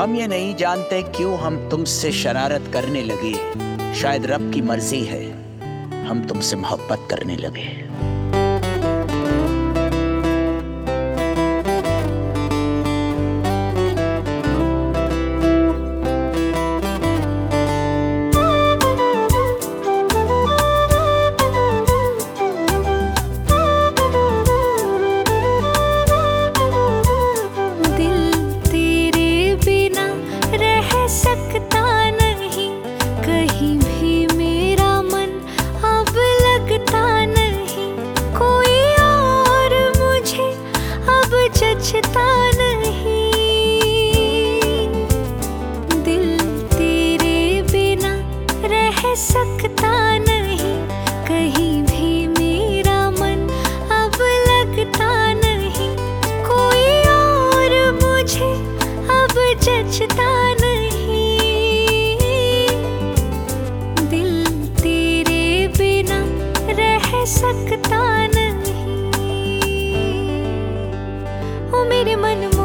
हम ये नहीं जानते क्यों हम तुमसे शरारत करने लगे। शायद रब की मर्ज़ी है, हम तुमसे मोहब्बत करने लगे। मेरे मन में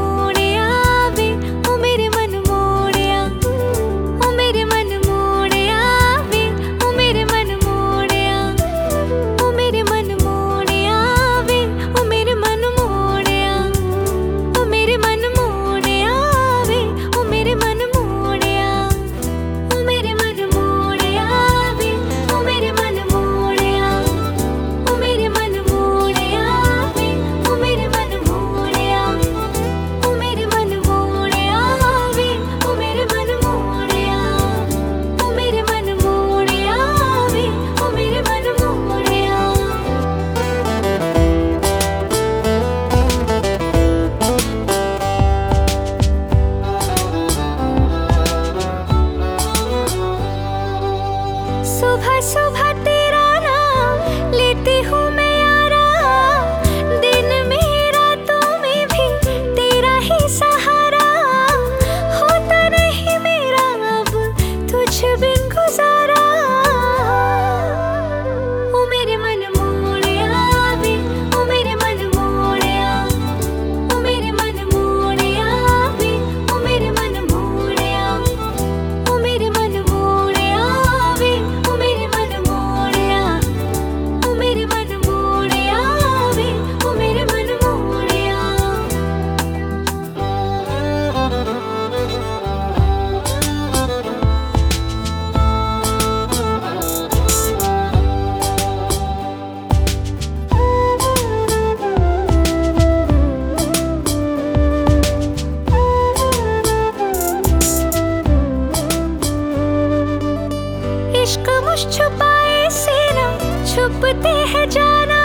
होश छुपाए से ना छुपते हैं जाना।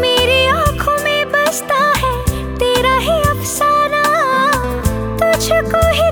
मेरी आँखों में बसता है तेरा ही अफसाना। तुझको ही